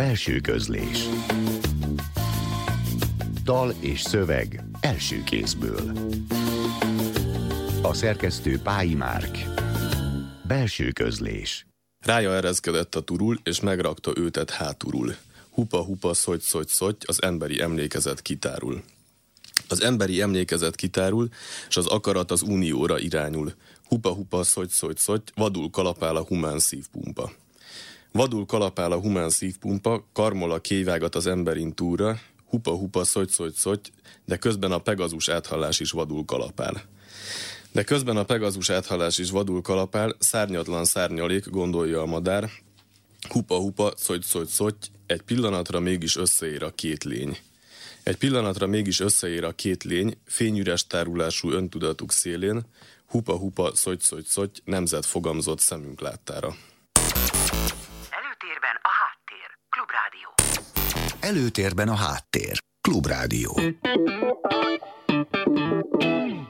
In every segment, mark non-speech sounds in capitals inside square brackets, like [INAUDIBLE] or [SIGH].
Belső közlés Dal és szöveg első kézből A szerkesztő Pályi Márk Belső közlés Rája erezkedett a turul, és megrakta őtet háturul. Hupa-hupa, szogy szogy szogy az emberi emlékezet kitárul. Az emberi emlékezet kitárul, és az akarat az unióra irányul. Hupa-hupa, szogy szogy szogy vadul kalapál a humán szívpumpa. Vadul kalapál a humán szívpumpa, karmol a kévágat az emberin túra, hupa-hupa, szogy szogy szogy de közben a pegazus áthallás is vadul kalapál. De közben a pegazus áthallás is vadul kalapál, szárnyatlan szárnyalék, gondolja a madár, hupa-hupa, szogy szogy szogy egy pillanatra mégis összeér a két lény. Egy pillanatra mégis összeér a két lény, fényüres tárulású öntudatuk szélén, hupa-hupa, szogy-szogy-szogy, nemzet fogamzott szemünk láttára. Előtérben a háttér. Klubrádió.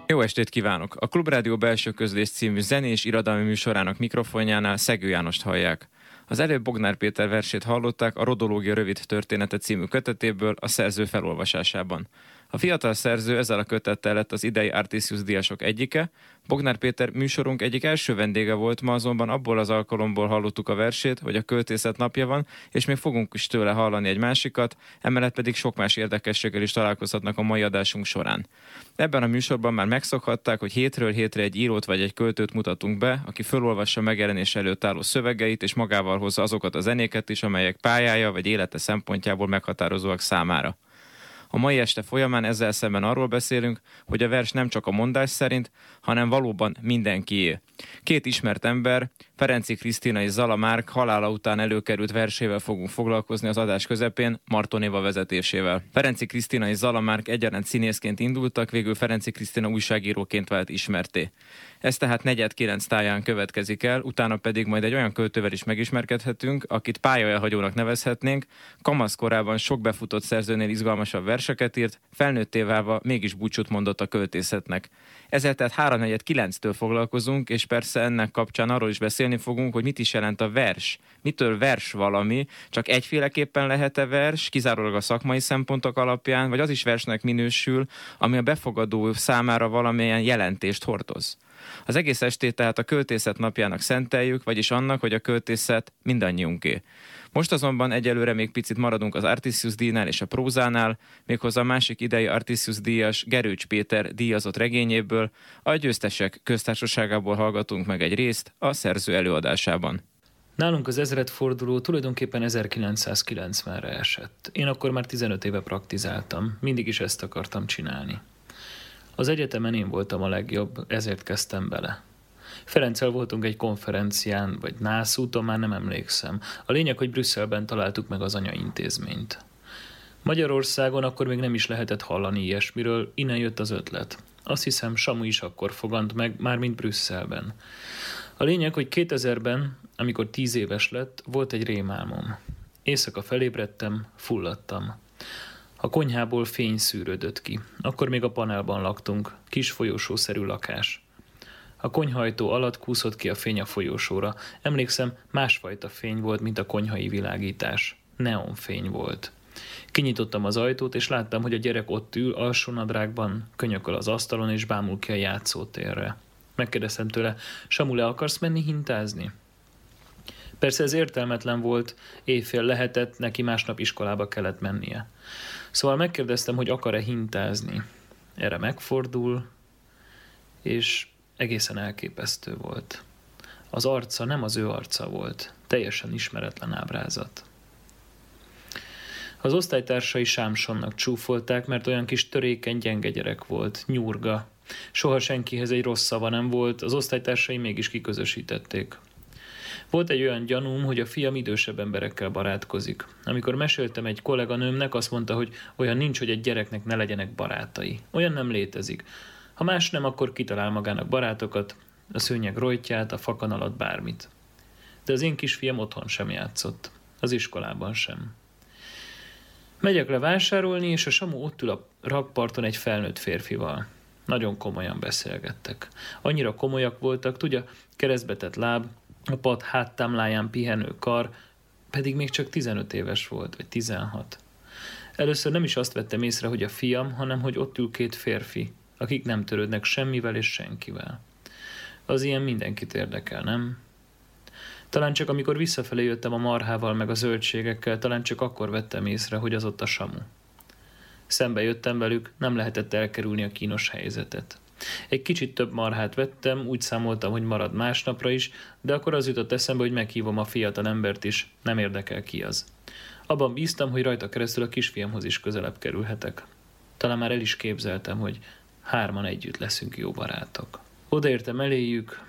Jó estét kívánok! A Klubrádió belső közlés című zenés irodalmi műsorának mikrofonjánál Szegő Jánost hallják. Az előbb Bognár Péter versét hallották a Rodológia rövid története című kötetéből a szerző felolvasásában. A fiatal szerző ezzel a kötettel lett az idei Artisius díjasok egyike. Bognár Péter műsorunk egyik első vendége volt, ma azonban abból az alkalomból hallottuk a versét, hogy a költészet napja van, és még fogunk is tőle hallani egy másikat, emellett pedig sok más érdekességgel is találkozhatnak a mai adásunk során. Ebben a műsorban már megszokhatták, hogy hétről hétre egy írót vagy egy költőt mutatunk be, aki felolvassa megjelenés előtt álló szövegeit, és magával hozza azokat a zenéket is, amelyek pályája vagy élete szempontjából meghatározóak számára. A mai este folyamán ezzel szemben arról beszélünk, hogy a vers nem csak a mondás szerint, hanem valóban mindenkié. Két ismert ember, Ferenci Krisztina és Zala Márk halála után előkerült versével fogunk foglalkozni az adás közepén, Martonéva vezetésével. Ferenci Krisztina és Zala Márk egyaránt színészként indultak, végül Ferenci Krisztina újságíróként vált ismerté. Ez tehát negyed kilenc táján következik el, utána pedig majd egy olyan költővel is megismerkedhetünk, akit pályaelhagyónak nevezhetnénk, kamaszkorában sok befutott szerzőnél izgalmasabb verseket írt, felnőtté válva mégis búcsút mondott a költészetnek. Ezzel tehát 3 kilenctől foglalkozunk, és persze ennek kapcsán arról is beszélni fogunk, hogy mit is jelent a vers. Mitől vers valami, csak egyféleképpen lehet-e vers, kizárólag a szakmai szempontok alapján, vagy az is versnek minősül, ami a befogadó számára valamilyen jelentést hordoz. Az egész estét tehát a költészet napjának szenteljük, vagyis annak, hogy a költészet mindannyiunké. Most azonban egyelőre még picit maradunk az Artisius díjnál és a prózánál, méghozzá a másik idei Artisius díjas Gerőcs Péter díjazott regényéből, a győztesek köztársaságából hallgatunk meg egy részt a szerző előadásában. Nálunk az ezredforduló tulajdonképpen 1990-re esett. Én akkor már 15 éve praktizáltam, mindig is ezt akartam csinálni. Az egyetemen én voltam a legjobb, ezért kezdtem bele. Ferenccel voltunk egy konferencián, vagy nász úton, már nem emlékszem. A lényeg, hogy Brüsszelben találtuk meg az anyaintézményt. Magyarországon akkor még nem is lehetett hallani ilyesmiről, innen jött az ötlet. Azt hiszem, Samu is akkor fogant meg, már mint Brüsszelben. A lényeg, hogy 2000-ben, amikor tíz éves lett, volt egy rémálmom. Éjszaka felébredtem, fulladtam. A konyhából fény szűrődött ki. Akkor még a panelban laktunk, kis folyósószerű lakás. A konyhajtó alatt kúszott ki a fény a folyósóra. Emlékszem, másfajta fény volt, mint a konyhai világítás. Neonfény volt. Kinyitottam az ajtót, és láttam, hogy a gyerek ott ül, alsónadrágban, könyököl az asztalon, és bámul ki a játszótérre. Megkérdeztem tőle, Samu, le akarsz menni hintázni? Persze ez értelmetlen volt, éjfél lehetett, neki másnap iskolába kellett mennie. Szóval megkérdeztem, hogy akar-e hintázni. Erre megfordul, és egészen elképesztő volt. Az arca nem az ő arca volt, teljesen ismeretlen ábrázat. Az osztálytársai Sámsonnak csúfolták, mert olyan kis törékeny, gyenge gyerek volt, nyurga. Soha senkihez egy rossz szava nem volt, az osztálytársai mégis kiközösítették. Volt egy olyan gyanúm, hogy a fiam idősebb emberekkel barátkozik. Amikor meséltem egy kolléganőmnek, azt mondta, hogy olyan nincs, hogy egy gyereknek ne legyenek barátai. Olyan nem létezik. Ha más nem, akkor kitalál magának barátokat, a szőnyeg rojtját, a fakan alatt bármit. De az én kisfiam otthon sem játszott. Az iskolában sem. Megyek le vásárolni, és a Samu ott ül a rakparton egy felnőtt férfival. Nagyon komolyan beszélgettek. Annyira komolyak voltak, tudja, keresztbetett láb, a pad háttámláján pihenő kar, pedig még csak 15 éves volt, vagy 16. Először nem is azt vettem észre, hogy a fiam, hanem hogy ott ül két férfi, akik nem törődnek semmivel és senkivel. Az ilyen mindenkit érdekel, nem? Talán csak amikor visszafelé jöttem a marhával meg a zöldségekkel, talán csak akkor vettem észre, hogy az ott a samu. Szembe jöttem velük, nem lehetett elkerülni a kínos helyzetet. Egy kicsit több marhát vettem, úgy számoltam, hogy marad másnapra is, de akkor az jutott eszembe, hogy meghívom a fiatal embert is, nem érdekel ki az. Abban bíztam, hogy rajta keresztül a kisfiamhoz is közelebb kerülhetek. Talán már el is képzeltem, hogy hárman együtt leszünk jó barátok. Odaértem eléjük,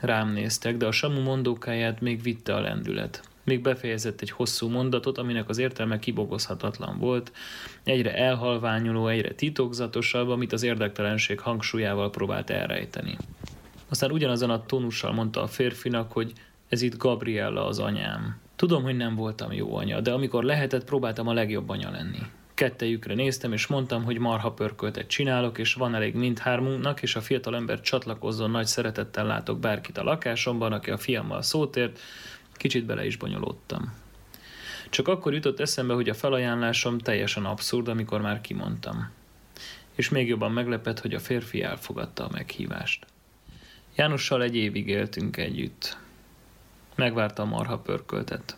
rám néztek, de a Samu mondókáját még vitte a lendület. Még befejezett egy hosszú mondatot, aminek az értelme kibogozhatatlan volt, egyre elhalványuló, egyre titokzatosabb, amit az érdektelenség hangsúlyával próbált elrejteni. Aztán ugyanazon a tónussal mondta a férfinak, hogy ez itt Gabriella az anyám. Tudom, hogy nem voltam jó anya, de amikor lehetett, próbáltam a legjobb anya lenni. Kettejükre néztem, és mondtam, hogy marha pörköltet csinálok, és van elég mindhármunknak, és a fiatal ember csatlakozzon, nagy szeretettel látok bárkit a lakásomban, aki a fiammal szót ért, kicsit bele is bonyolódtam. Csak akkor jutott eszembe, hogy a felajánlásom teljesen abszurd, amikor már kimondtam. És még jobban meglepett, hogy a férfi elfogadta a meghívást. Jánossal egy évig éltünk együtt. Megvárta a marha pörköltet.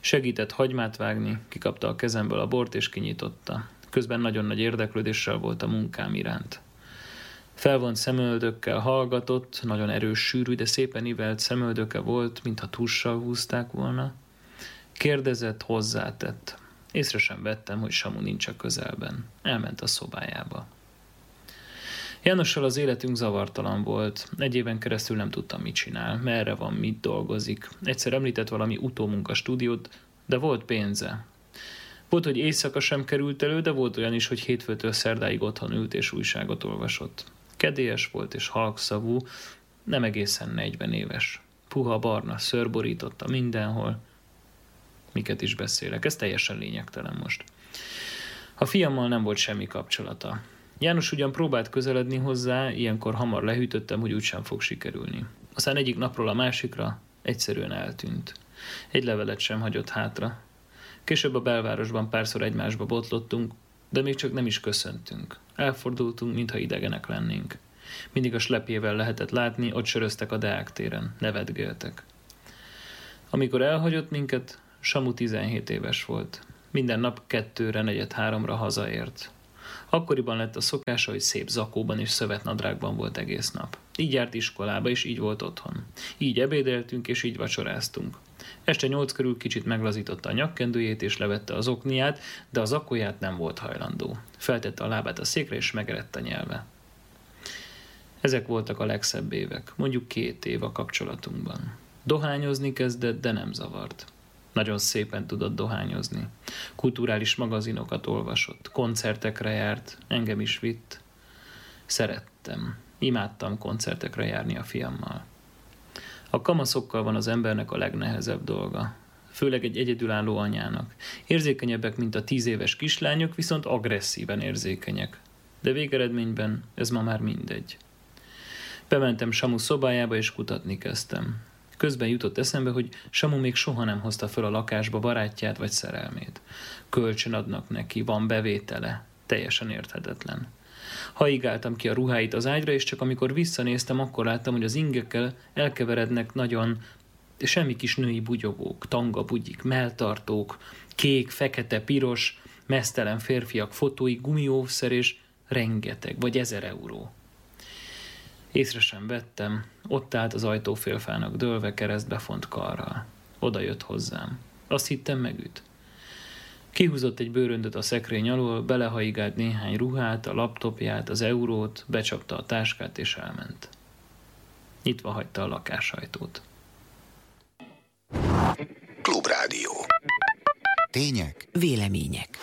Segített hagymát vágni, kikapta a kezemből a bort és kinyitotta. Közben nagyon nagy érdeklődéssel volt a munkám iránt. Felvont szemöldökkel hallgatott, nagyon erős, sűrű, de szépen ivelt szemöldöke volt, mintha tussal húzták volna. Kérdezett, hozzátett. Észre sem vettem, hogy Samu nincs a közelben. Elment a szobájába. Jánossal az életünk zavartalan volt. Egy éven keresztül nem tudtam, mit csinál, merre van, mit dolgozik. Egyszer említett valami utómunka stúdiót, de volt pénze. Volt, hogy éjszaka sem került elő, de volt olyan is, hogy hétfőtől szerdáig otthon ült és újságot olvasott. Kedélyes volt és halkszavú, nem egészen 40 éves. Puha barna szőr borította mindenhol. Miket is beszélek, ez teljesen lényegtelen most. A fiammal nem volt semmi kapcsolata. János ugyan próbált közeledni hozzá, ilyenkor hamar lehűtöttem, hogy úgysem fog sikerülni. Aztán egyik napról a másikra egyszerűen eltűnt. Egy levelet sem hagyott hátra. Később a belvárosban párszor egymásba botlottunk, de még csak nem is köszöntünk. Elfordultunk, mintha idegenek lennénk. Mindig a slepjével lehetett látni, ott söröztek a Deák téren, nevetgéltek. Amikor elhagyott minket, Samu 17 éves volt. Minden nap kettőre, negyed háromra hazaért. Akkoriban lett a szokása, hogy szép zakóban és szövetnadrágban volt egész nap. Így járt iskolába, és így volt otthon. Így ebédeltünk, és így vacsoráztunk. Este nyolc körül kicsit meglazította a nyakkendőjét és levette az okniát, de az akóját nem volt hajlandó. Feltette a lábát a székre és megerett a nyelve. Ezek voltak a legszebb évek, mondjuk két év a kapcsolatunkban. Dohányozni kezdett, de nem zavart. Nagyon szépen tudott dohányozni. Kulturális magazinokat olvasott, koncertekre járt, engem is vitt. Szerettem, imádtam koncertekre járni a fiammal. A kamaszokkal van az embernek a legnehezebb dolga. Főleg egy egyedülálló anyának. Érzékenyebbek, mint a tíz éves kislányok, viszont agresszíven érzékenyek. De végeredményben ez ma már mindegy. Bementem Samu szobájába, és kutatni kezdtem. Közben jutott eszembe, hogy Samu még soha nem hozta föl a lakásba barátját vagy szerelmét. Kölcsön adnak neki, van bevétele. Teljesen érthetetlen. Haigáltam ki a ruháit az ágyra, és csak amikor visszanéztem, akkor láttam, hogy az ingekkel elkeverednek nagyon semmi kis női bugyogók, tanga bugyik, melltartók, kék, fekete, piros, mesztelen férfiak fotói, gumiószer és rengeteg, vagy ezer euró. Észre sem vettem, ott állt az ajtófélfának dőlve keresztbe font karral. Oda jött hozzám. Azt hittem megüt. Kihúzott egy bőröndöt a szekrény alól, belehaigált néhány ruhát, a laptopját, az eurót, becsapta a táskát és elment. Nyitva hagyta a lakásajtót. Klubrádió. Tények. Vélemények.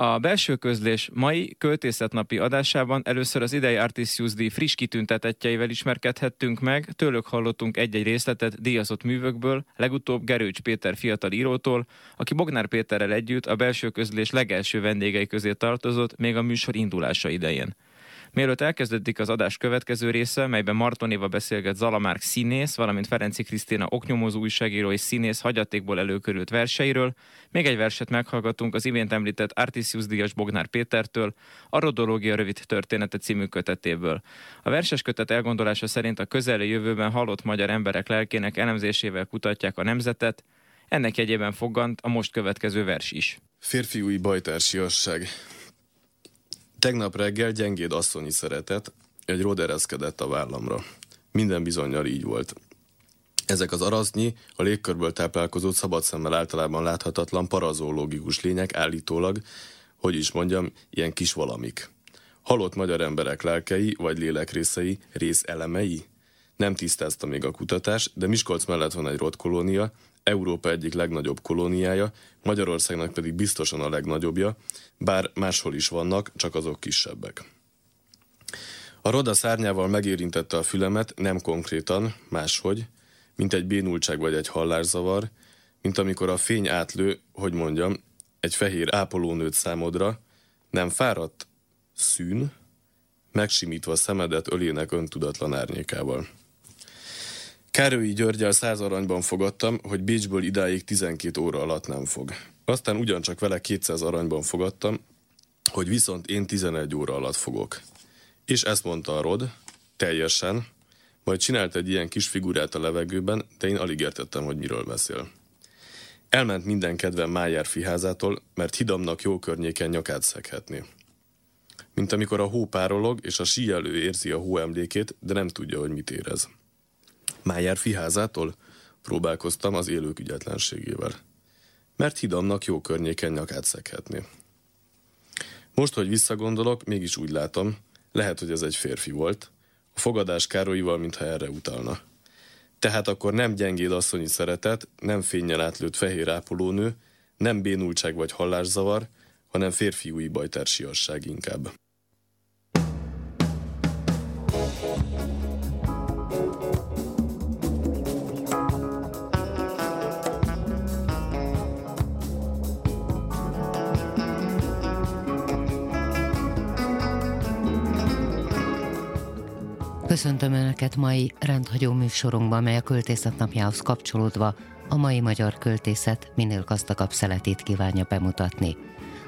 A belső közlés mai költészetnapi adásában először az idei Artisius díj friss kitüntetettjeivel ismerkedhettünk meg, tőlük hallottunk egy-egy részletet díjazott művökből, legutóbb Gerőcs Péter fiatal írótól, aki Bognár Péterrel együtt a belső közlés legelső vendégei közé tartozott még a műsor indulása idején. Mielőtt elkezdődik az adás következő része, melyben Martonéva beszélget Zalamárk színész, valamint Ferenci Krisztina oknyomozó újságíró és színész hagyatékból előkörült verseiről, még egy verset meghallgatunk az imént említett Artisius Díjas Bognár Pétertől, a Rodológia rövid története című kötetéből. A verses kötet elgondolása szerint a közeli jövőben halott magyar emberek lelkének elemzésével kutatják a nemzetet, ennek jegyében fogant a most következő vers is. Férfiúi bajtársiasság. Tegnap reggel gyengéd asszonyi szeretet, egy ród ereszkedett a vállamra. Minden bizonyal így volt. Ezek az arasznyi, a légkörből táplálkozó szabad szemmel általában láthatatlan parazológikus lények állítólag, hogy is mondjam, ilyen kis valamik. Halott magyar emberek lelkei vagy lélekrészei, részelemei? Nem tisztázta még a kutatás, de Miskolc mellett van egy kolónia, Európa egyik legnagyobb kolóniája, Magyarországnak pedig biztosan a legnagyobbja, bár máshol is vannak, csak azok kisebbek. A roda szárnyával megérintette a fülemet, nem konkrétan, máshogy, mint egy bénultság vagy egy hallászavar, mint amikor a fény átlő, hogy mondjam, egy fehér ápolónőt számodra, nem fáradt, szűn, megsimítva szemedet ölének öntudatlan árnyékával. Károlyi Györgyel száz aranyban fogadtam, hogy Bécsből idáig 12 óra alatt nem fog. Aztán ugyancsak vele 200 aranyban fogadtam, hogy viszont én 11 óra alatt fogok. És ezt mondta a Rod, teljesen, majd csinált egy ilyen kis figurát a levegőben, de én alig értettem, hogy miről beszél. Elment minden kedven Májár fiházától, mert hidamnak jó környéken nyakát szeghetni. Mint amikor a hó párolog, és a síelő érzi a hó emlékét, de nem tudja, hogy mit érez. Májár fiházától? Próbálkoztam az élők ügyetlenségével. Mert hidamnak jó környéken nyakát szeghetni. Most, hogy visszagondolok, mégis úgy látom, lehet, hogy ez egy férfi volt, a fogadás Károlyival, mintha erre utalna. Tehát akkor nem gyengéd asszonyi szeretet, nem fényjel átlőtt fehér ápolónő, nem bénultság vagy hallászavar, hanem férfiúi bajtársiasság inkább. Köszöntöm Önöket mai rendhagyó műsorunkban, mely a költészet napjához kapcsolódva a mai magyar költészet minél gazdagabb szeletét kívánja bemutatni.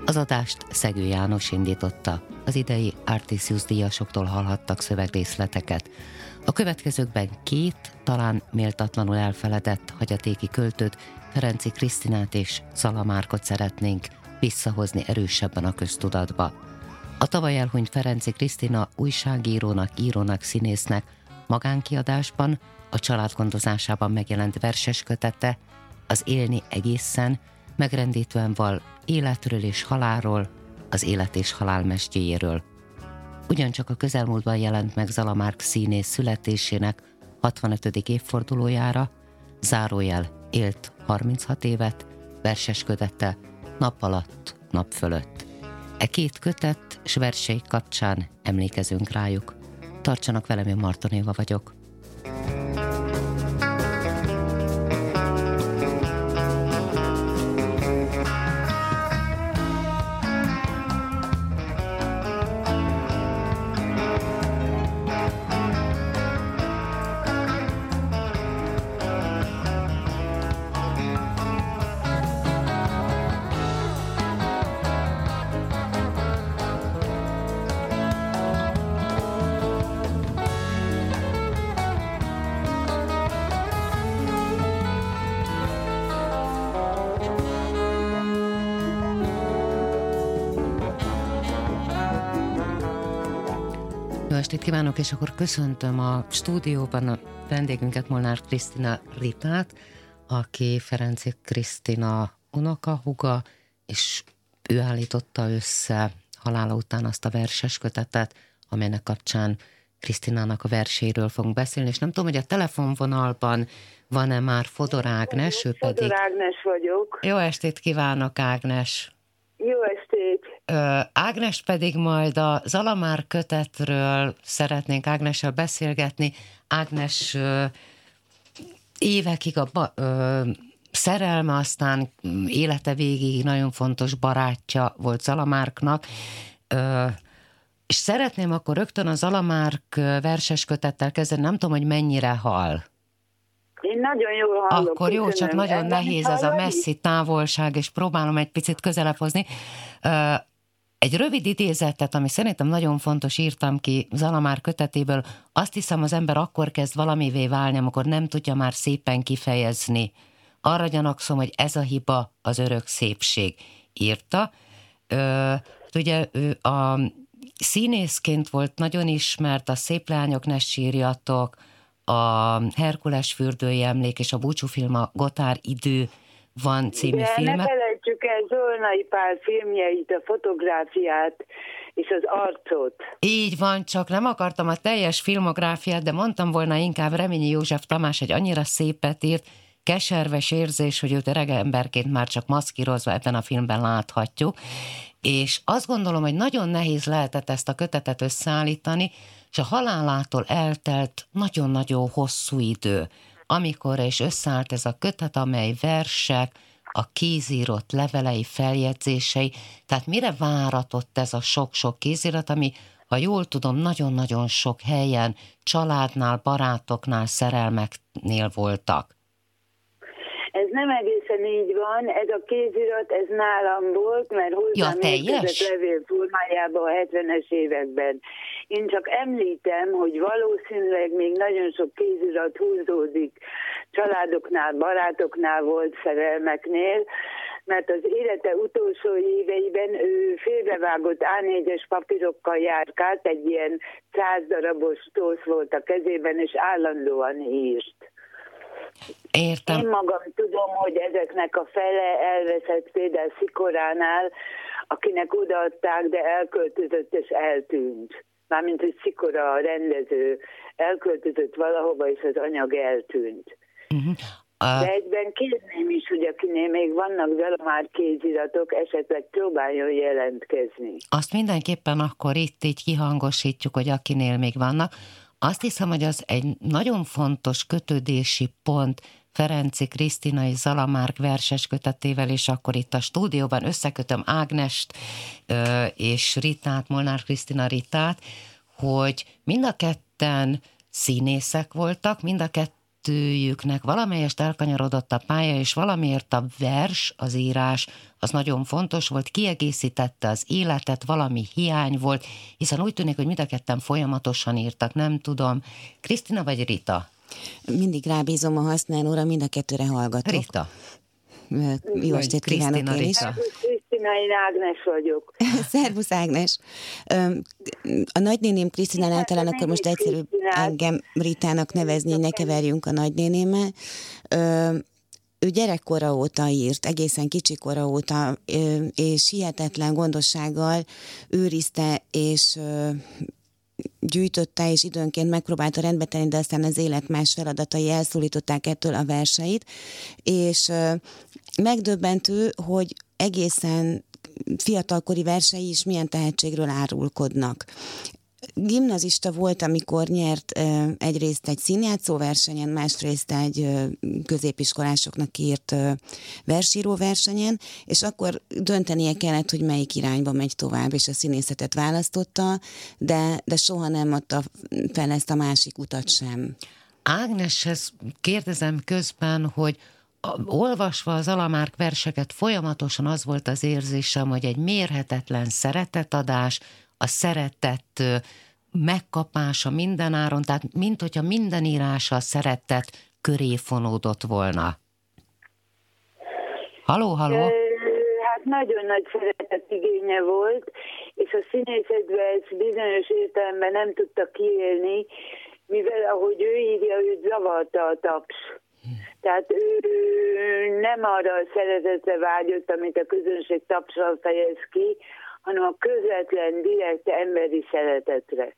Az adást Szegő János indította. Az idei Artisius díjasoktól hallhattak szövegrészleteket. A következőkben két, talán méltatlanul elfeledett hagyatéki költőt, Ferenci Krisztinát és Szalamárkot szeretnénk visszahozni erősebben a köztudatba. A tavaly elhunyt Ferenci Krisztina újságírónak, írónak, színésznek magánkiadásban, a családgondozásában megjelent verses kötete, az élni egészen, megrendítően val életről és halálról, az élet és halál mesdjéjéről. Ugyancsak a közelmúltban jelent meg Zalamárk színész születésének 65. évfordulójára, zárójel élt 36 évet, verses kötete nap alatt, nap fölött. E két kötet s versei kapcsán emlékezünk rájuk. Tartsanak velem, én Martonéva vagyok. Estét kívánok, és akkor köszöntöm a stúdióban a vendégünket, Molnár Krisztina Ritát, aki Ferenci Krisztina unokahuga, és ő állította össze halála után azt a verses kötetet, amelynek kapcsán Krisztinának a verséről fogunk beszélni, és nem tudom, hogy a telefonvonalban van-e már Fodor Ágnes, ő pedig... Fodor Ágnes vagyok. Jó estét kívánok, Ágnes! Jó estét! Ágnes pedig majd a Zalamár kötetről szeretnénk Ágnessel beszélgetni. Ágnes évekig a szerelme, aztán élete végig nagyon fontos barátja volt Zalamárknak. És szeretném akkor rögtön az Alamárk verses kötettel kezdeni, nem tudom, hogy mennyire hal. Én nagyon jól hallok. Akkor jó, csak nagyon nehéz ez a messzi távolság, és próbálom egy picit közelebb hozni. Egy rövid idézetet, ami szerintem nagyon fontos, írtam ki Zalamár kötetéből. Azt hiszem, az ember akkor kezd valamivé válni, amikor nem tudja már szépen kifejezni. Arra gyanakszom, hogy ez a hiba az örök szépség. Írta. Ö, ugye ő a színészként volt nagyon ismert, a Szép lányok ne sírjatok, a Herkules fürdői emlék és a búcsúfilm a Gotár idő van című De filmek. ne felejtsük el Zolnai Pál filmjeit, a fotográfiát és az arcot. Így van, csak nem akartam a teljes filmográfiát, de mondtam volna inkább Reményi József Tamás egy annyira szépet írt, keserves érzés, hogy őt öreg emberként már csak maszkírozva ebben a filmben láthatjuk, és azt gondolom, hogy nagyon nehéz lehetett ezt a kötetet összeállítani, és a halálától eltelt nagyon-nagyon hosszú idő, amikor is összeállt ez a kötet, amely versek, a kézírott levelei, feljegyzései, tehát mire váratott ez a sok-sok kézirat, ami, ha jól tudom, nagyon-nagyon sok helyen, családnál, barátoknál, szerelmeknél voltak. Ez nem egészen így van, ez a kézirat, ez nálam volt, mert hozzám Ja, érkezett levél formájában a 70-es években. Én csak említem, hogy valószínűleg még nagyon sok kézirat húzódik családoknál, barátoknál volt szerelmeknél, mert az élete utolsó éveiben ő félbevágott A4-es papírokkal járkált, egy ilyen száz darabos tósz volt a kezében, és állandóan írt. Értem. Én magam tudom, hogy ezeknek a fele elveszett például Szikoránál, akinek odaadták, de elköltözött és eltűnt. Mármint, hogy Szikora a rendező elköltözött valahova, és az anyag eltűnt. Uh-huh. De Uh, egyben kérném is, hogy akinél még vannak vele már kéziratok, esetleg próbáljon jelentkezni. azt mindenképpen akkor itt így kihangosítjuk, hogy akinél még vannak. Azt hiszem, hogy az egy nagyon fontos kötődési pont Ferenci Krisztina és Zalamárk verses kötetével, és akkor itt a stúdióban összekötöm Ágnest és Ritát, Molnár Krisztina Ritát, hogy mind a ketten színészek voltak, mind a kettőjüknek valamelyest elkanyarodott a pálya, és valamiért a vers, az írás, az nagyon fontos volt, kiegészítette az életet, valami hiány volt, hiszen úgy tűnik, hogy mind a ketten folyamatosan írtak, nem tudom. Krisztina vagy Rita? Mindig rábízom a használóra, mind a kettőre hallgatok. Rita. Jó estét kívánok én is. Krisztina, én Ágnes vagyok. [LAUGHS] Szervusz Ágnes. A nagynéném Krisztina általán akkor most egyszerűbb engem Ritának nevezni, hogy ne keverjünk a nagynénémmel. Ő gyerekkora óta írt, egészen kicsikora óta, és hihetetlen gondossággal őrizte, és gyűjtötte, és időnként megpróbálta rendbe tenni, de aztán az élet más feladatai elszólították ettől a verseit, és megdöbbentő, hogy egészen fiatalkori versei is milyen tehetségről árulkodnak. Gimnazista volt, amikor nyert egyrészt egy színjátszó versenyen, másrészt egy középiskolásoknak írt versíró versenyen, és akkor döntenie kellett, hogy melyik irányba megy tovább, és a színészetet választotta, de, de soha nem adta fel ezt a másik utat sem. Ágneshez kérdezem közben, hogy olvasva az Alamárk verseket folyamatosan az volt az érzésem, hogy egy mérhetetlen szeretetadás, a szeretet ö, megkapása mindenáron, tehát mint hogyha minden írása a szeretet köré fonódott volna. Haló, haló? Hát nagyon nagy szeretet igénye volt, és a színészetben ezt bizonyos értelemben nem tudta kiélni, mivel ahogy ő írja, őt zavarta a taps. Tehát ő nem arra a szeretetre vágyott, amit a közönség tapsal fejez ki, hanem a közvetlen, direkt emberi szeretetre.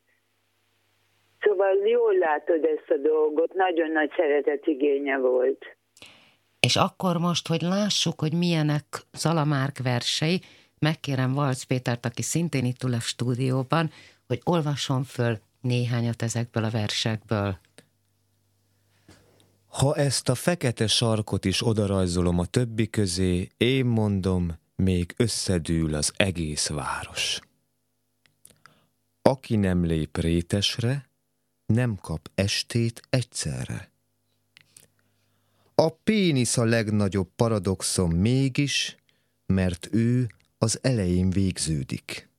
Szóval jól látod ezt a dolgot, nagyon nagy szeretet igénye volt. És akkor most, hogy lássuk, hogy milyenek Zalamárk versei, megkérem Valc Pétert, aki szintén itt ül a stúdióban, hogy olvasson föl néhányat ezekből a versekből. Ha ezt a fekete sarkot is odarajzolom a többi közé, én mondom, még összedül az egész város. Aki nem lép rétesre, nem kap estét egyszerre. A pénisz a legnagyobb paradoxon mégis, mert ő az elején végződik.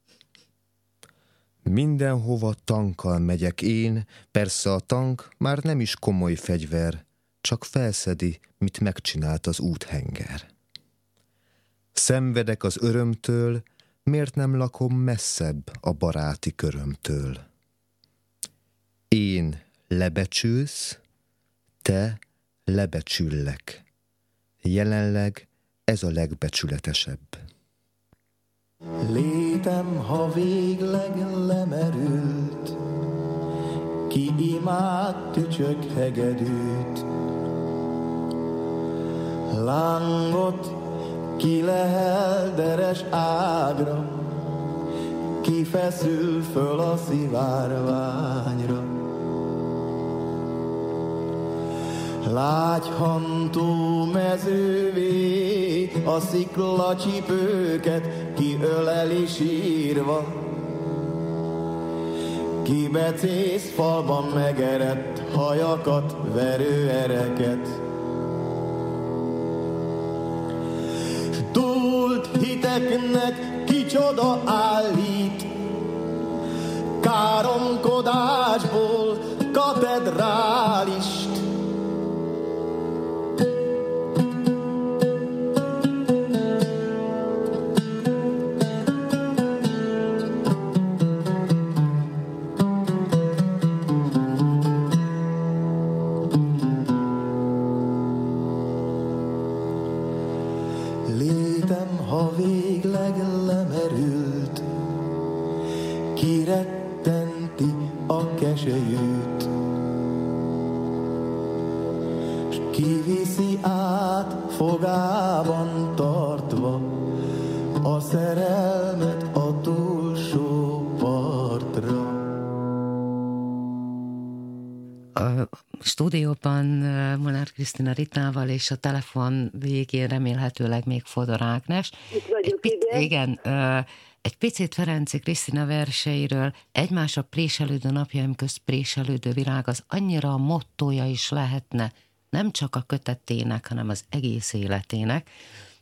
Mindenhova tankkal megyek én, persze a tank már nem is komoly fegyver, csak felszedi, mit megcsinált az úthenger. Szenvedek az örömtől, miért nem lakom messzebb a baráti körömtől? Én lebecsülsz, te lebecsüllek. Jelenleg ez a legbecsületesebb. Létem, ha végleg lemerült, ki imád tücsök hegedűt. Lángot ki lehel deres ágra, ki feszül föl a szivárványra. Lágyhantó mezővé a sziklacsipőket kiöleli sírva. Kibecész falban megerett hajakat verő hiteknek kicsoda állít, káromkodásból katedrálist. stúdióban Molnár Krisztina Ritával, és a telefon végén remélhetőleg még Fodor Ágnes. Itt vagyok, egy, igen. igen egy picit Ferenci Krisztina verseiről, egymásra préselődő napjaim közt préselődő virág, az annyira a mottója is lehetne, nem csak a kötetének, hanem az egész életének.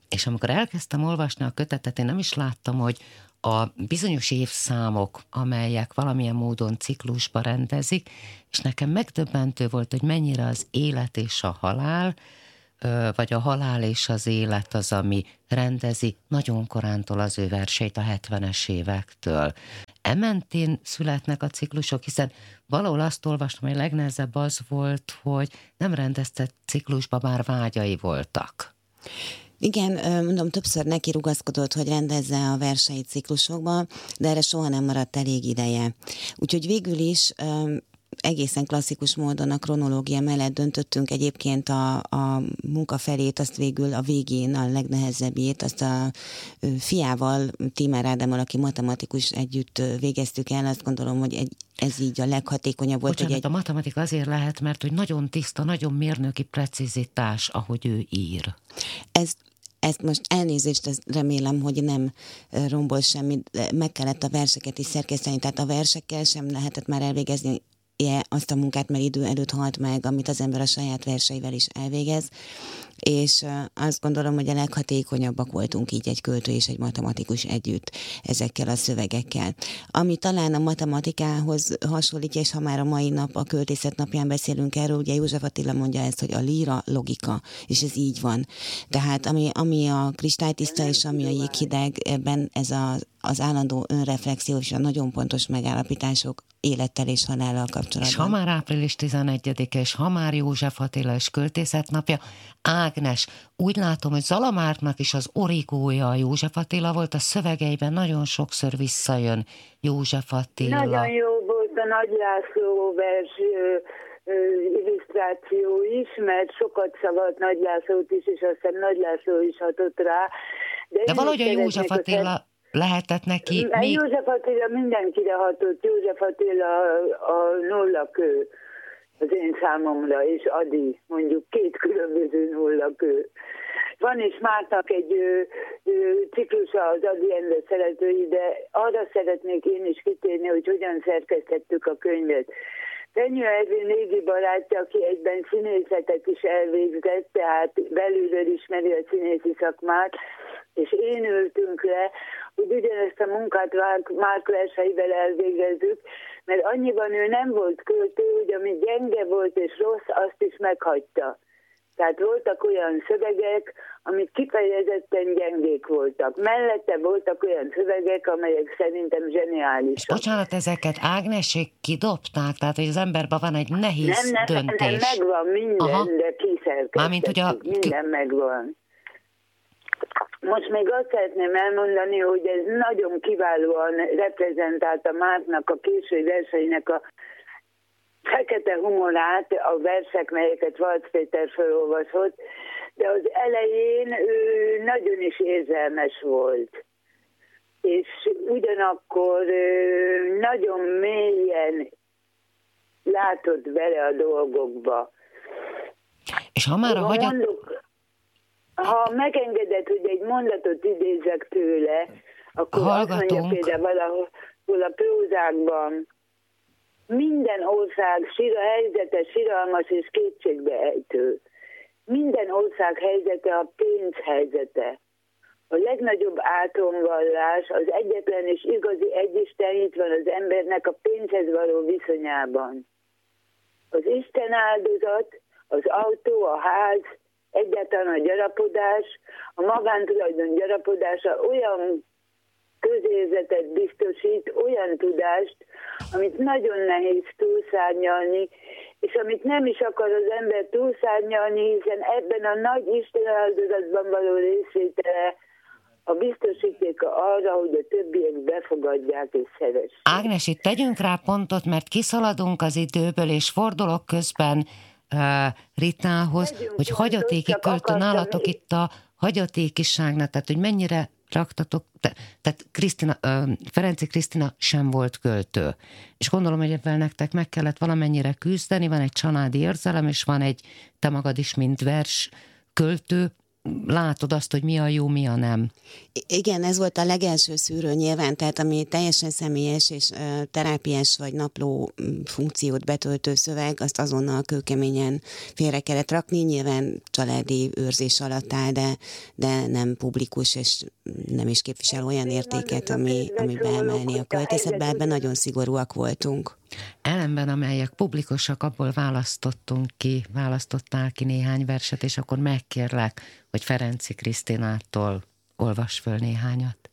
És amikor elkezdtem olvasni a kötetet, én nem is láttam, hogy a bizonyos évszámok, amelyek valamilyen módon ciklusba rendezik, és nekem megdöbbentő volt, hogy mennyire az élet és a halál, vagy a halál és az élet az, ami rendezi nagyon korántól az ő verseit a 70-es évektől. Ementén születnek a ciklusok, hiszen valahol azt olvastam, hogy legnehezebb az volt, hogy nem rendezte ciklusba, bár vágyai voltak. Igen, mondom, többször neki rugaszkodott, hogy rendezze a verseit ciklusokban, de erre soha nem maradt elég ideje. Úgyhogy végül is egészen klasszikus módon a kronológia mellett döntöttünk egyébként a, a munka felét, azt végül a végén a legnehezebbét, azt a fiával, Tímár Ádámmal, aki matematikus együtt végeztük el, azt gondolom, hogy egy, ez így a leghatékonyabb volt. Bocsánat, egy... a matematika azért lehet, mert hogy nagyon tiszta, nagyon mérnöki precizitás, ahogy ő ír. Ez ezt most elnézést, ezt remélem, hogy nem rombol semmit, meg kellett a verseket is szerkeszteni, tehát a versekkel sem lehetett már elvégezni azt a munkát, mert idő előtt halt meg, amit az ember a saját verseivel is elvégez, és azt gondolom, hogy a leghatékonyabbak voltunk így egy költő és egy matematikus együtt ezekkel a szövegekkel. Ami talán a matematikához hasonlítja, és ha már a mai nap, a költészet napján beszélünk erről, ugye József Attila mondja ezt, hogy a líra logika, és ez így van. Tehát ami, ami a kristálytiszta és ami a jéghideg, ebben ez a, az állandó önreflexió és a nagyon pontos megállapítások élettel és halállal kapcsolatban. És ha már április 11-e, és ha már József Attila és költészet napja, Ágnes, úgy látom, hogy Zalamártnak is az origója a József Attila volt, a szövegeiben nagyon sokszor visszajön József Attila. Nagyon jó volt a Nagy László vers illusztráció is, mert sokat szavalt Nagy Lászlót is, és aztán Nagy László is hatott rá. De, De valahogy a József Attila lehetett neki... Még... József Attila mindenkire hatott, József Attila a, a nulla kő az én számomra, és Adi, mondjuk két különböző nullakő. Van is Mártnak egy ö, ö, ciklusa az Adi Endre szeretői, de arra szeretnék én is kitérni, hogy hogyan szerkesztettük a könyvet. Fenyő Ervin régi barátja, aki egyben színészetet is elvégzett, tehát belülről ismeri a színészi szakmát, és én ültünk le, hogy ugyanezt a munkát Márk verseivel elvégezzük, mert annyiban ő nem volt költő, hogy ami gyenge volt és rossz, azt is meghagyta. Tehát voltak olyan szövegek, amik kifejezetten gyengék voltak. Mellette voltak olyan szövegek, amelyek szerintem zseniálisak. És bocsánat, ezeket Ágnesék kidobták? Tehát, hogy az emberben van egy nehéz nem, nem, döntés. Nem, megvan minden, Aha. de kiszerkeztetik. hogy a... Minden megvan. Most még azt szeretném elmondani, hogy ez nagyon kiválóan reprezentálta Márknak a késői verseinek a fekete humorát, a versek, melyeket Valc Péter felolvasott, de az elején ő nagyon is érzelmes volt. És ugyanakkor nagyon mélyen látott bele a dolgokba. És ha már a hagyat... Mondok, ha megengedett, hogy egy mondatot idézek tőle, akkor Hallgatunk. azt mondja például valahol a prózákban, minden ország sira helyzete siralmas és kétségbeejtő. Minden ország helyzete a pénz helyzete. A legnagyobb átomvallás az egyetlen és igazi egyisten itt van az embernek a pénzhez való viszonyában. Az Isten áldozat, az autó, a ház, egyáltalán a gyarapodás, a magántulajdon gyarapodása olyan közérzetet biztosít, olyan tudást, amit nagyon nehéz túlszárnyalni, és amit nem is akar az ember túlszárnyalni, hiszen ebben a nagy Isten áldozatban való részvétele a biztosítéka arra, hogy a többiek befogadják és szeressék. Ágnes, itt tegyünk rá pontot, mert kiszaladunk az időből, és fordulok közben Ritához, hogy hagyatéki költő nálatok itt a hagyatékiságnak, tehát hogy mennyire raktatok, te, tehát Krisztina, Ferenci Krisztina sem volt költő. És gondolom, hogy ebben nektek meg kellett valamennyire küzdeni, van egy családi érzelem, és van egy te magad is, mint vers költő, látod azt, hogy mi a jó, mi a nem. Igen, ez volt a legelső szűrő nyilván, tehát ami teljesen személyes és terápiás vagy napló funkciót betöltő szöveg, azt azonnal kőkeményen félre kellett rakni, nyilván családi őrzés alatt áll, de, de nem publikus, és nem is képvisel olyan értéket, ami, ami beemelni a költészetbe, ebben nagyon szigorúak voltunk. Ellenben, amelyek publikusak, abból választottunk ki, választottál ki néhány verset, és akkor megkérlek, hogy Ferenci Krisztinától olvas föl néhányat.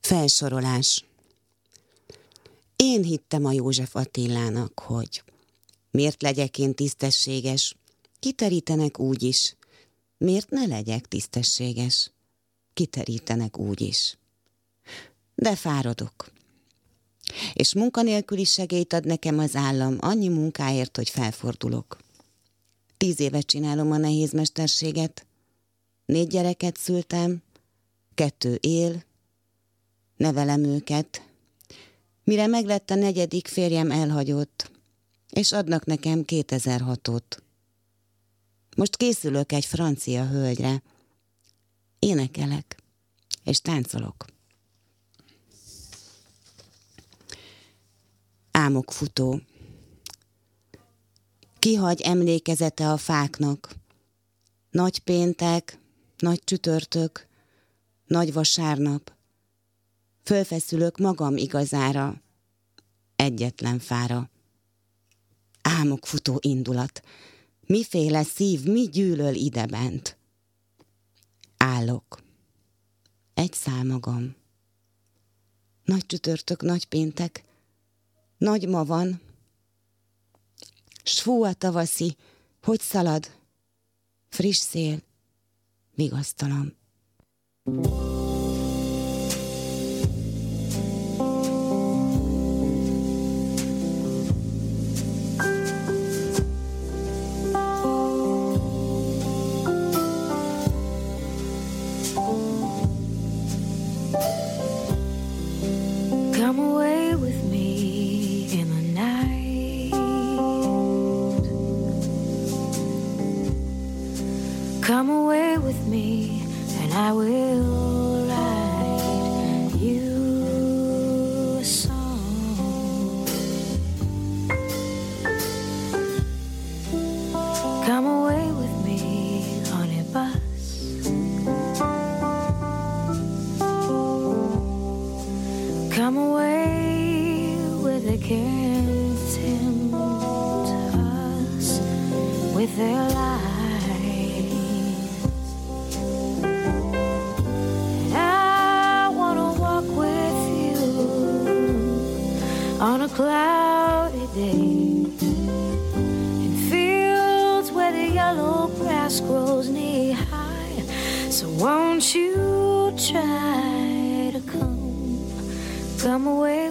Felsorolás. Én hittem a József Attilának, hogy miért legyek én tisztességes, kiterítenek úgy is, miért ne legyek tisztességes, kiterítenek úgy is. De fáradok, és munkanélküli segélyt ad nekem az állam annyi munkáért, hogy felfordulok. Tíz évet csinálom a nehéz mesterséget. Négy gyereket szültem, kettő él, nevelem őket. Mire meglett a negyedik, férjem elhagyott, és adnak nekem 2006-ot. Most készülök egy francia hölgyre. Énekelek, és táncolok. Álmokfutó. Kihagy emlékezete a fáknak. Nagy péntek, nagy csütörtök, nagy vasárnap. Fölfeszülök magam igazára, egyetlen fára. Álmokfutó indulat. Miféle szív, mi gyűlöl idebent? Állok. Egy szál magam. Nagy csütörtök, nagy péntek, nagy ma van. S fú a tavaszi, hogy szalad? Friss szél, vigasztalan. thank away with me and I will write you a song. Come away with me on a bus. Come away with a tempt us with their lies. Come away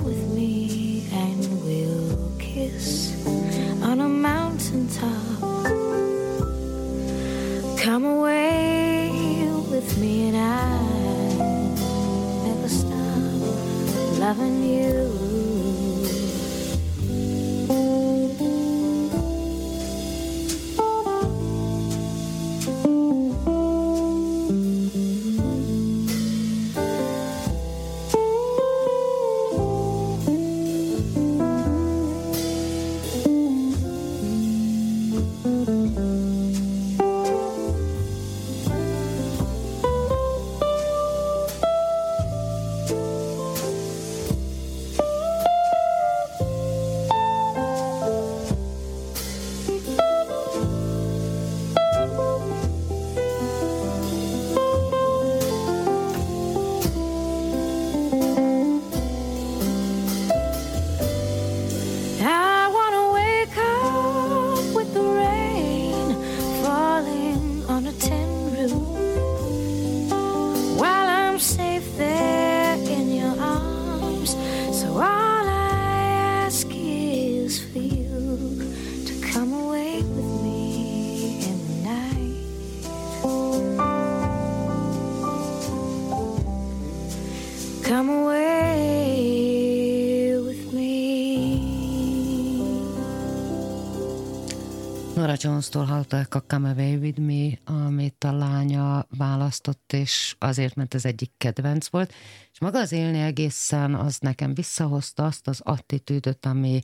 Jones-tól hallották a Come Away With Me, amit a lánya választott, és azért, mert ez egyik kedvenc volt. És maga az élni egészen, az nekem visszahozta azt az attitűdöt, ami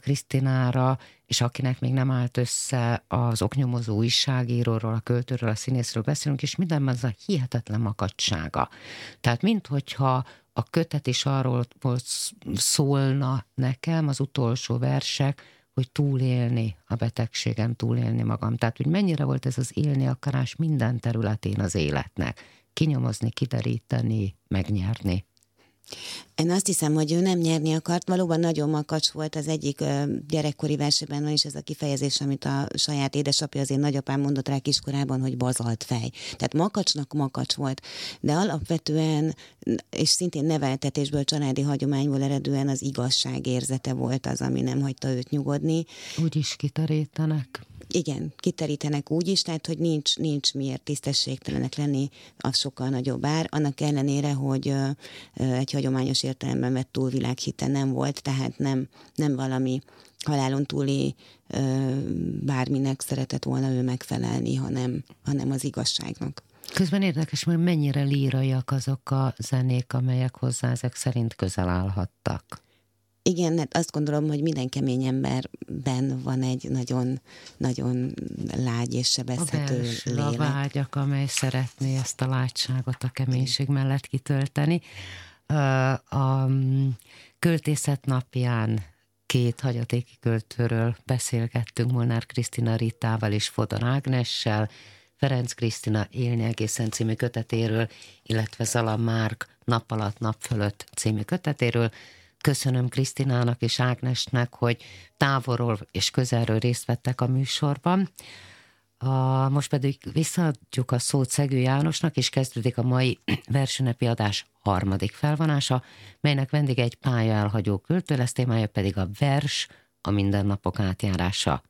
Krisztinára, és akinek még nem állt össze az oknyomozó újságíróról, a költőről, a színészről beszélünk, és mindenben az a hihetetlen makacsága. Tehát minthogyha a kötet is arról volt szólna nekem, az utolsó versek, hogy túlélni a betegségem, túlélni magam. Tehát, hogy mennyire volt ez az élni akarás minden területén az életnek. Kinyomozni, kideríteni, megnyerni. Én azt hiszem, hogy ő nem nyerni akart, valóban nagyon makacs volt az egyik gyerekkori versében van is ez a kifejezés, amit a saját édesapja, az én nagyapám mondott rá kiskorában, hogy bazalt fej. Tehát makacsnak makacs volt, de alapvetően, és szintén neveltetésből, családi hagyományból eredően az igazság érzete volt az, ami nem hagyta őt nyugodni. Úgy is kiterítenek. Igen, kiterítenek úgy is, tehát hogy nincs, nincs miért tisztességtelenek lenni, az sokkal nagyobb ár. Annak ellenére, hogy egy hagyományos értelemben vett túlvilághite nem volt, tehát nem, nem valami halálon túli bárminek szeretett volna ő megfelelni, hanem, hanem az igazságnak. Közben érdekes, mert mennyire líraiak azok a zenék, amelyek hozzá ezek szerint közel állhattak. Igen, hát azt gondolom, hogy minden kemény emberben van egy nagyon, nagyon lágy és A sebezhető belső, a lélek. vágyak, amely szeretné ezt a látságot a keménység mellett kitölteni. A mm, költészet napján két hagyatéki költőről beszélgettünk, Molnár Krisztina Ritával és Fodor Ágnessel, Ferenc Krisztina Élni egészen című kötetéről, illetve Zala Márk Nap alatt, nap fölött című kötetéről. Köszönöm Krisztinának és Ágnesnek, hogy távolról és közelről részt vettek a műsorban. A, most pedig visszaadjuk a szót Szegő Jánosnak, és kezdődik a mai [CLEARS THROAT] versenepi adás harmadik felvonása, melynek vendége egy pálya elhagyó költő lesz, témája pedig a vers, a mindennapok átjárása.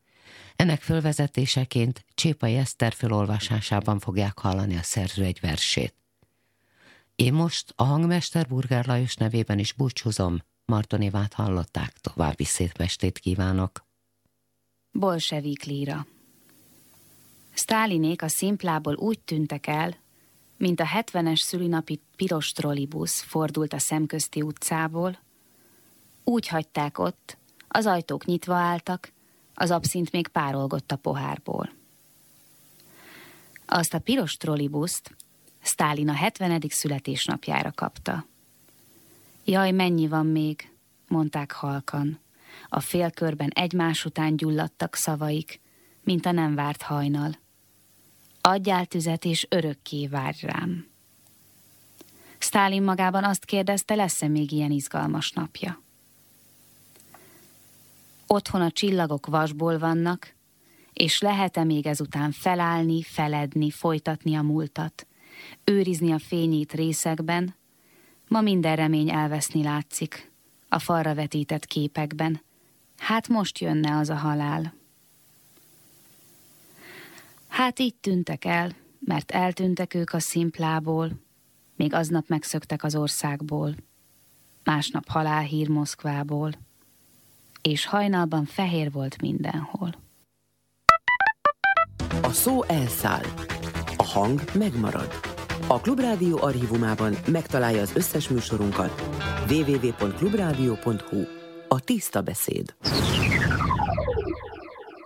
Ennek fölvezetéseként Csépai Eszter felolvasásában fogják hallani a szerző egy versét. Én most a hangmester Burger Lajos nevében is búcsúzom, Marton Évát hallották, további szép estét kívánok. Bolsevik líra. Sztálinék a szimplából úgy tűntek el, mint a 70-es szülinapi piros trollibusz fordult a szemközti utcából, úgy hagyták ott, az ajtók nyitva álltak, az abszint még párolgott a pohárból. Azt a piros trollibuszt Sztálin a 70. születésnapjára kapta. Jaj, mennyi van még, mondták halkan. A félkörben egymás után gyulladtak szavaik, mint a nem várt hajnal. Adjál tüzet, és örökké várj rám. Sztálin magában azt kérdezte, lesz-e még ilyen izgalmas napja. Otthon a csillagok vasból vannak, és lehet-e még ezután felállni, feledni, folytatni a múltat, őrizni a fényét részekben, ma minden remény elveszni látszik, a falra vetített képekben. Hát most jönne az a halál. Hát így tűntek el, mert eltűntek ők a szimplából, még aznap megszöktek az országból, másnap halálhír Moszkvából, és hajnalban fehér volt mindenhol. A szó elszáll, a hang megmarad. A Klubrádió archívumában megtalálja az összes műsorunkat www.clubradio.hu. A tiszta beszéd.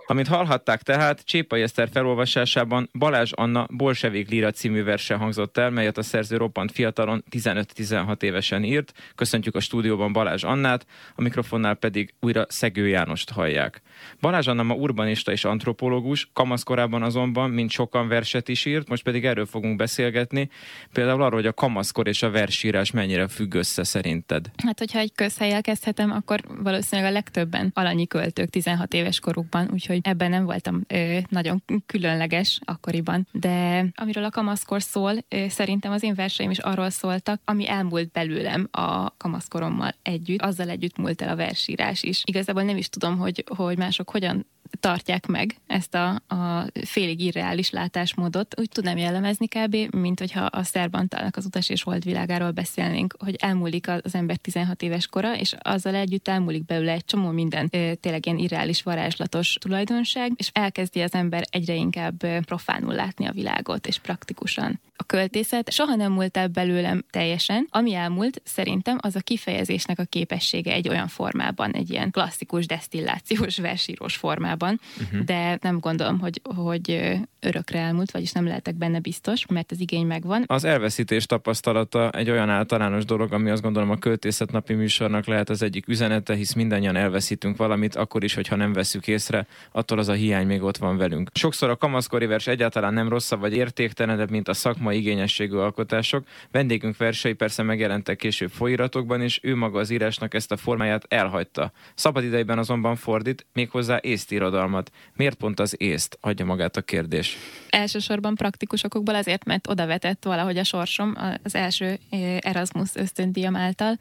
Amit hallhatták tehát, Csépai Eszter felolvasásában Balázs Anna Bolsevik Lira című verse hangzott el, melyet a szerző roppant fiatalon 15-16 évesen írt. Köszöntjük a stúdióban Balázs Annát, a mikrofonnál pedig újra Szegő Jánost hallják. Balázs Anna ma urbanista és antropológus, kamaszkorában azonban, mint sokan verset is írt, most pedig erről fogunk beszélgetni, például arról, hogy a kamaszkor és a versírás mennyire függ össze szerinted. Hát, hogyha egy közhelyel kezdhetem, akkor valószínűleg a legtöbben alanyi költők 16 éves korukban, úgyhogy ebben nem voltam ö, nagyon különleges akkoriban. De amiről a kamaszkor szól, ö, szerintem az én verseim is arról szóltak, ami elmúlt belőlem a kamaszkorommal együtt, azzal együtt múlt el a versírás is. Igazából nem is tudom, hogy, hogy mások hogyan tartják meg ezt a, a félig irreális látásmódot. Úgy tudnám jellemezni kb., mint hogyha a Szerbantalnak az utas és holdvilágáról beszélnénk, hogy elmúlik az ember 16 éves kora, és azzal együtt elmúlik belőle egy csomó minden tényleg ilyen irreális, varázslatos tulajdonság, és elkezdi az ember egyre inkább profánul látni a világot, és praktikusan. A költészet soha nem múlt el belőlem teljesen. Ami elmúlt, szerintem az a kifejezésnek a képessége egy olyan formában, egy ilyen klasszikus desztillációs [LAUGHS] versírós formában, uh-huh. de nem gondolom, hogy, hogy örökre elmúlt, vagyis nem lehetek benne biztos, mert az igény megvan. Az elveszítés tapasztalata egy olyan általános dolog, ami azt gondolom a költészet napi műsornak lehet az egyik üzenete, hisz mindannyian elveszítünk valamit, akkor is, hogyha nem veszük észre, attól az a hiány még ott van velünk. Sokszor a kamaszkori vers egyáltalán nem rosszabb vagy értéktelenebb, mint a szakmai igényességű alkotások. Vendégünk versei persze megjelentek később folyíratokban, és ő maga az írásnak ezt a formáját elhagyta. Szabad idejében azonban fordít, méghozzá észt irodalmat. Miért pont az észt? Adja magát a kérdés. Elsősorban praktikus okokból azért, mert oda vetett valahogy a sorsom az első Erasmus ösztöndíjam által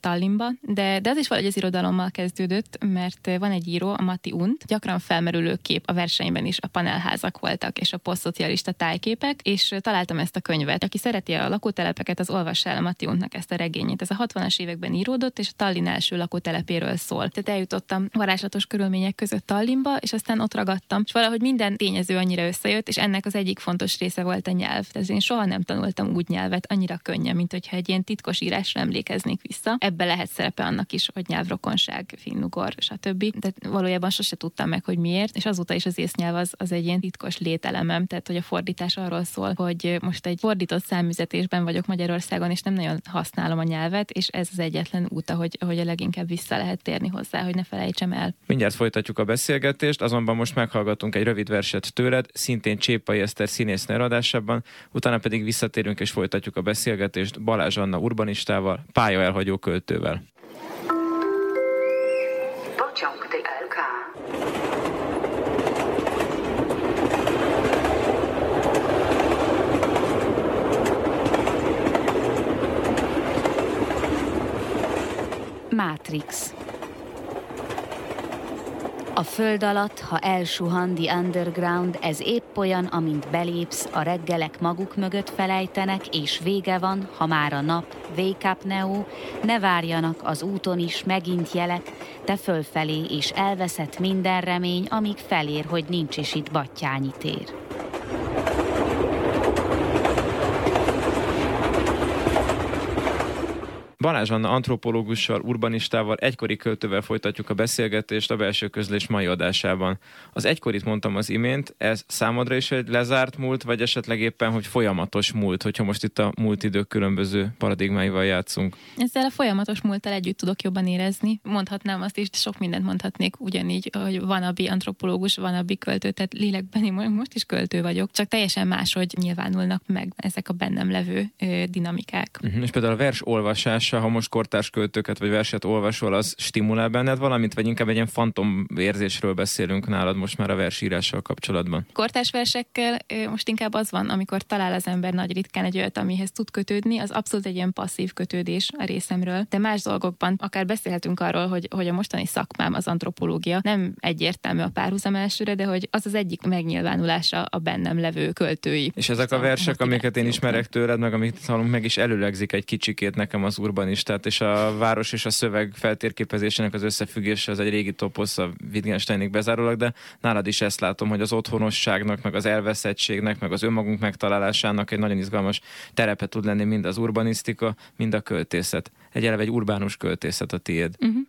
Tallinnba, de, de ez is valahogy az irodalommal kezdődött, mert van egy író, a Mati Unt, gyakran felmerülő kép a versenyben is a panelházak voltak, és a posztszocialista tájképek, és találtam ezt a könyvet. Aki szereti a lakótelepeket, az olvassa el a Mati Untnak ezt a regényét. Ez a 60-as években íródott, és a Tallinn első lakótelepéről szól. Tehát eljutottam varázslatos körülmények között Tallinnba, és aztán ott ragadtam, és valahogy minden tényező annyira összejött, és ennek az egyik fontos része volt a nyelv. Tehát én soha nem tanultam úgy nyelvet annyira könnyen, mint hogyha egy ilyen titkos írásra emlékeznék vissza. Ebbe lehet szerepe annak is, hogy nyelvrokonság, finnugor, stb. De valójában sose tudtam meg, hogy miért, és azóta is az észnyelv az, az egy ilyen titkos lételemem, tehát hogy a fordítás arról szól, hogy most egy fordított számüzetésben vagyok Magyarországon, és nem nagyon használom a nyelvet, és ez az egyetlen út, ahogy, ahogy a leginkább vissza lehet térni hozzá, hogy ne felejtsem el. Mindjárt folytatjuk a beszélgetést, azonban most meghallgatunk egy rövid verset tőled, szintén Csépai Eszter színésznő adásában, utána pedig visszatérünk és folytatjuk a beszélgetést Balázs Anna urbanistával, pálya elhagyó költővel. Matrix a föld alatt, ha elsuhan the underground, ez épp olyan, amint belépsz, a reggelek maguk mögött felejtenek, és vége van, ha már a nap, wake up Neo, ne várjanak az úton is megint jelek, te fölfelé, és elveszett minden remény, amíg felér, hogy nincs is itt battyányi tér. Balázs Anna antropológussal, urbanistával, egykori költővel folytatjuk a beszélgetést a belső közlés mai adásában. Az egykorit mondtam az imént, ez számodra is egy lezárt múlt, vagy esetleg éppen, hogy folyamatos múlt, hogyha most itt a múlt idők különböző paradigmáival játszunk? Ezzel a folyamatos múlttal együtt tudok jobban érezni. Mondhatnám azt is, sok mindent mondhatnék ugyanígy, hogy van abbi antropológus, van abbi költő, tehát lélekben én most is költő vagyok, csak teljesen máshogy nyilvánulnak meg ezek a bennem levő dinamikák. Uh-huh. És például a vers olvasása, ha most kortárs költőket vagy verset olvasol, az stimulál benned valamit, vagy inkább egy ilyen fantom érzésről beszélünk nálad most már a versírással kapcsolatban? Kortárs versekkel most inkább az van, amikor talál az ember nagy ritkán egy olyat, amihez tud kötődni, az abszolút egy ilyen passzív kötődés a részemről. De más dolgokban akár beszélhetünk arról, hogy, hogy a mostani szakmám az antropológia nem egyértelmű a párhuzam elsőre, de hogy az az egyik megnyilvánulása a bennem levő költői. És ezek a versek, amiket én ismerek tőled, meg amit hallunk, meg is előlegzik egy kicsikét nekem az urbanistát, és a város és a szöveg feltérképezésének az összefüggése az egy régi toposz a Wittgensteinig bezárólag, de nálad is ezt látom, hogy az otthonosságnak, meg az elveszettségnek, meg az önmagunk megtalálásának egy nagyon izgalmas terepe tud lenni mind az urbanisztika, mind a költészet. Egy eleve egy urbánus költészet a tiéd. Uh-huh.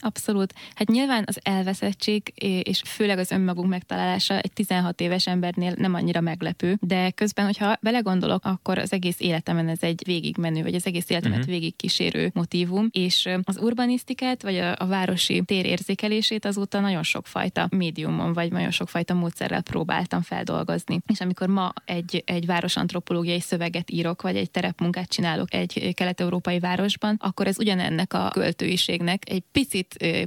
Abszolút. Hát nyilván az elveszettség, és főleg az önmagunk megtalálása egy 16 éves embernél nem annyira meglepő, de közben, hogyha belegondolok, akkor az egész életemen ez egy végigmenő, vagy az egész életemet uh-huh. végigkísérő motivum, és az urbanisztikát, vagy a, a városi térérzékelését azóta nagyon sokfajta médiumon, vagy nagyon sokfajta módszerrel próbáltam feldolgozni. És amikor ma egy, egy városantropológiai szöveget írok, vagy egy terepmunkát csinálok egy kelet-európai városban, akkor ez ugyanennek a költőiségnek egy picit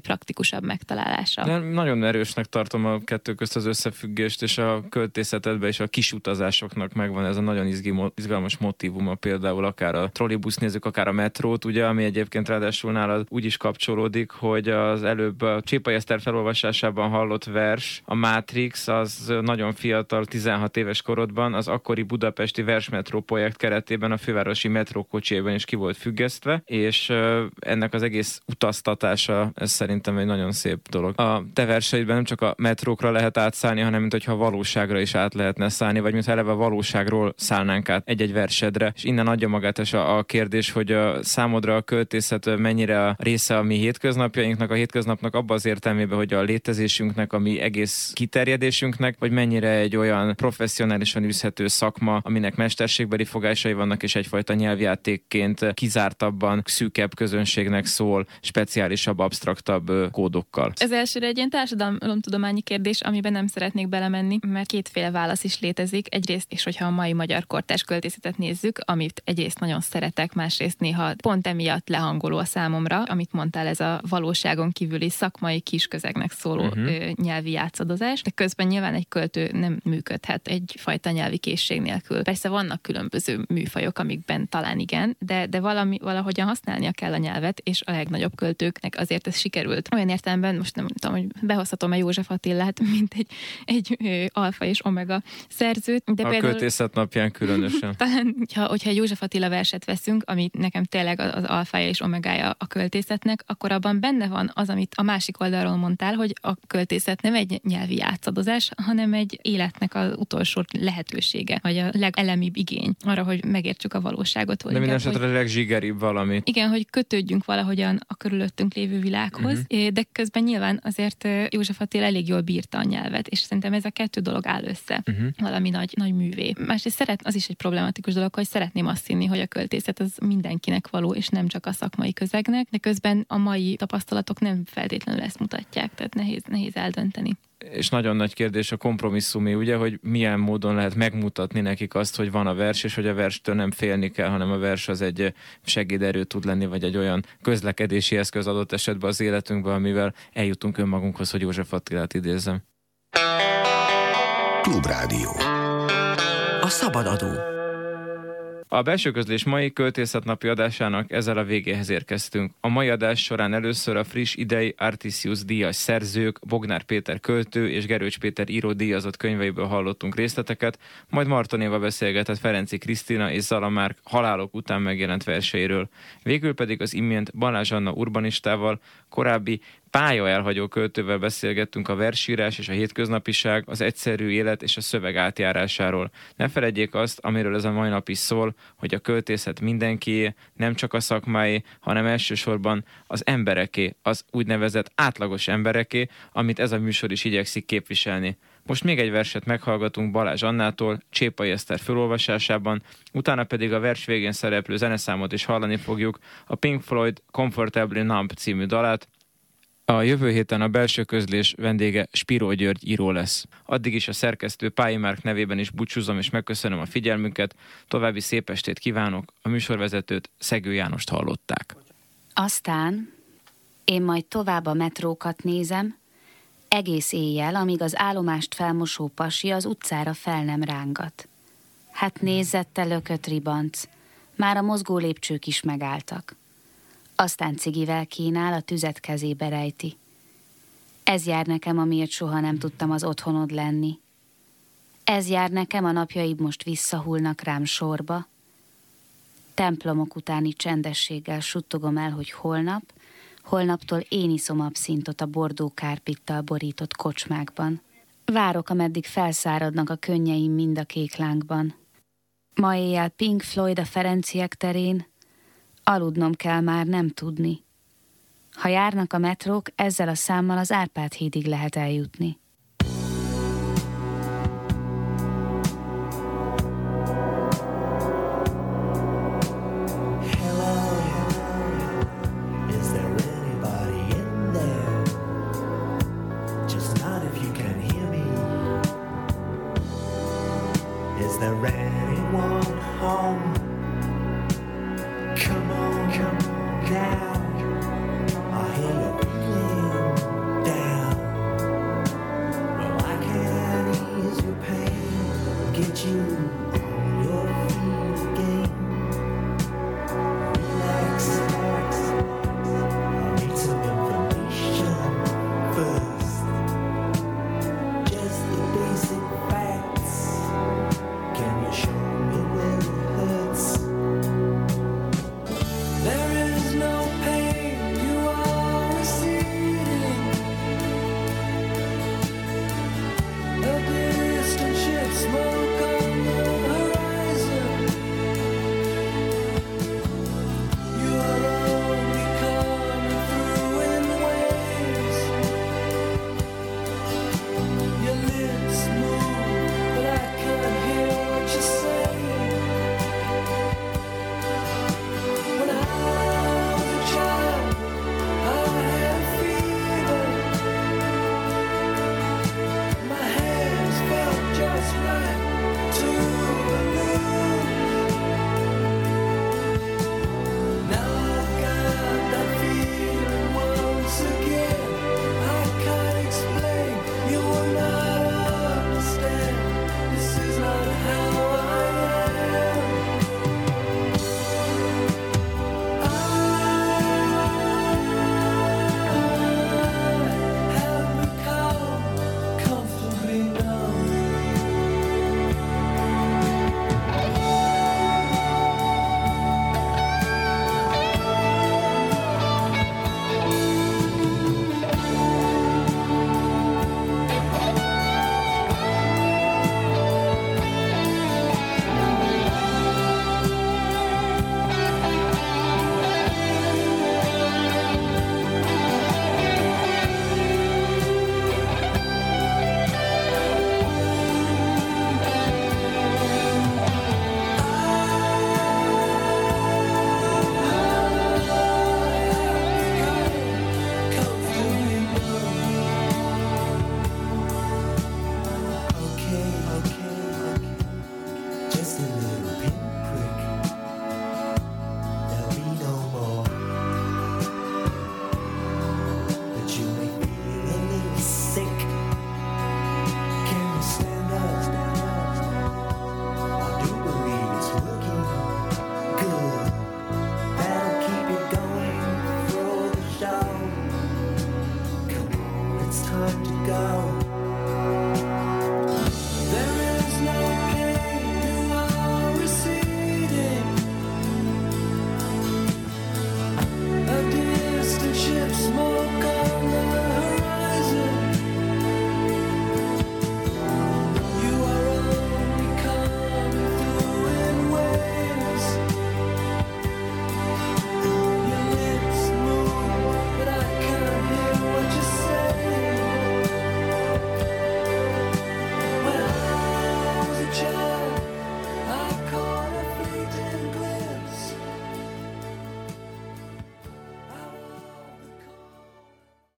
praktikusabb megtalálása. De nagyon erősnek tartom a kettő közt az összefüggést, és a költészetedben és a kisutazásoknak megvan ez a nagyon izgalmas motivuma, például akár a trollibusz nézzük, akár a metrót, ugye, ami egyébként ráadásul nálad úgy is kapcsolódik, hogy az előbb a Csépai Eszter felolvasásában hallott vers, a Matrix, az nagyon fiatal, 16 éves korodban az akkori budapesti versmetró projekt keretében a fővárosi metrókocsében is ki volt függesztve, és ennek az egész utaztatása, ez szerintem egy nagyon szép dolog. A te verseidben nem csak a metrókra lehet átszállni, hanem mint hogyha valóságra is át lehetne szállni, vagy mintha eleve valóságról szállnánk át egy-egy versedre. És innen adja magát és a, a kérdés, hogy a számodra a költészet mennyire a része a mi hétköznapjainknak, a hétköznapnak abban az értelmében, hogy a létezésünknek, a mi egész kiterjedésünknek, vagy mennyire egy olyan professzionálisan űzhető szakma, aminek mesterségbeli fogásai vannak, és egyfajta nyelvjátékként kizártabban, szűkebb közönségnek szól, speciálisabb, absztraktabb kódokkal. Ez elsőre egy ilyen társadalomtudományi kérdés, amiben nem szeretnék belemenni, mert kétféle válasz is létezik. Egyrészt, és hogyha a mai magyar kortás költészetet nézzük, amit egyrészt nagyon szeretek, másrészt néha pont emiatt lehangoló a számomra, amit mondtál, ez a valóságon kívüli szakmai kisközegnek szóló uh-huh. nyelvi játszadozás, de közben nyilván egy költő nem működhet egyfajta nyelvi készség nélkül. Persze vannak különböző műfajok, amikben talán igen, de, de valami, valahogyan használnia kell a nyelvet, és a legnagyobb költőknek azért ez sikerült. Olyan értelemben, most nem tudom, hogy behozhatom-e József Attilát, [LAUGHS] mint egy, egy ö, alfa és omega szerzőt. De a például, költészet napján különösen. [LAUGHS] Talán, hogyha, hogyha egy József Attila verset veszünk, ami nekem tényleg az alfája és omegája a költészetnek, akkor abban benne van az, amit a másik oldalról mondtál, hogy a költészet nem egy nyelvi játszadozás, hanem egy életnek az utolsó lehetősége, vagy a legelemibb igény arra, hogy megértsük a valóságot. De minden esetre hogy... a legzsigeribb valami. Igen, hogy kötődjünk valahogyan a körülöttünk lévő világhoz, uh-huh. de közben nyilván azért József Attila elég jól bírta a nyelvet, és szerintem ez a kettő dolog áll össze uh-huh. valami nagy, nagy művé. Másrészt szeret, az is egy problematikus dolog, hogy szeretném azt hinni, hogy a költészet az mindenkinek való, és nem csak a szakmai közegnek, de közben a mai tapasztalatok nem feltétlenül ezt mutatják, tehát nehéz, nehéz eldönteni és nagyon nagy kérdés a kompromisszumé, ugye, hogy milyen módon lehet megmutatni nekik azt, hogy van a vers, és hogy a verstől nem félni kell, hanem a vers az egy segéderő tud lenni, vagy egy olyan közlekedési eszköz adott esetben az életünkben, amivel eljutunk önmagunkhoz, hogy József Attilát idézem. Klubrádió. A szabadadó. A belső közlés mai költészetnapi adásának ezzel a végéhez érkeztünk. A mai adás során először a friss idei Artisius díjas szerzők, Bognár Péter költő és Gerőcs Péter író díjazott könyveiből hallottunk részleteket, majd Martonéva beszélgetett Ferenci Krisztina és Zalamárk halálok után megjelent verseiről. Végül pedig az imént Balázs Anna urbanistával, korábbi pálya elhagyó költővel beszélgettünk a versírás és a hétköznapiság, az egyszerű élet és a szöveg átjárásáról. Ne feledjék azt, amiről ez a mai nap is szól, hogy a költészet mindenkié, nem csak a szakmái, hanem elsősorban az embereké, az úgynevezett átlagos embereké, amit ez a műsor is igyekszik képviselni. Most még egy verset meghallgatunk Balázs Annától, Csépai Eszter felolvasásában, utána pedig a vers végén szereplő zeneszámot is hallani fogjuk, a Pink Floyd Comfortably Numb című dalát, a jövő héten a belső közlés vendége Spiró György író lesz. Addig is a szerkesztő Pályi Márk nevében is búcsúzom és megköszönöm a figyelmüket. További szép estét kívánok. A műsorvezetőt Szegő Jánost hallották. Aztán én majd tovább a metrókat nézem, egész éjjel, amíg az állomást felmosó pasi az utcára fel nem rángat. Hát nézzette lökött ribanc, már a mozgó lépcsők is megálltak. Aztán cigivel kínál, a tüzet kezébe rejti. Ez jár nekem, amiért soha nem tudtam az otthonod lenni. Ez jár nekem, a napjaid most visszahullnak rám sorba. Templomok utáni csendességgel suttogom el, hogy holnap, holnaptól én iszom abszintot a bordó kárpittal borított kocsmákban. Várok, ameddig felszáradnak a könnyeim mind a kék lángban. Ma éjjel Pink Floyd a Ferenciek terén, Aludnom kell már nem tudni. Ha járnak a metrók, ezzel a számmal az Árpád hídig lehet eljutni.